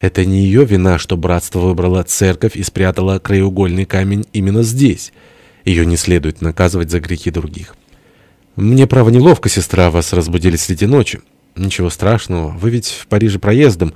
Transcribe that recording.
Это не ее вина, что братство выбрало церковь и спрятало краеугольный камень именно здесь. Ее не следует наказывать за грехи других. Мне, право, неловко, сестра, вас разбудили среди ночи. Ничего страшного, вы ведь в Париже проездом.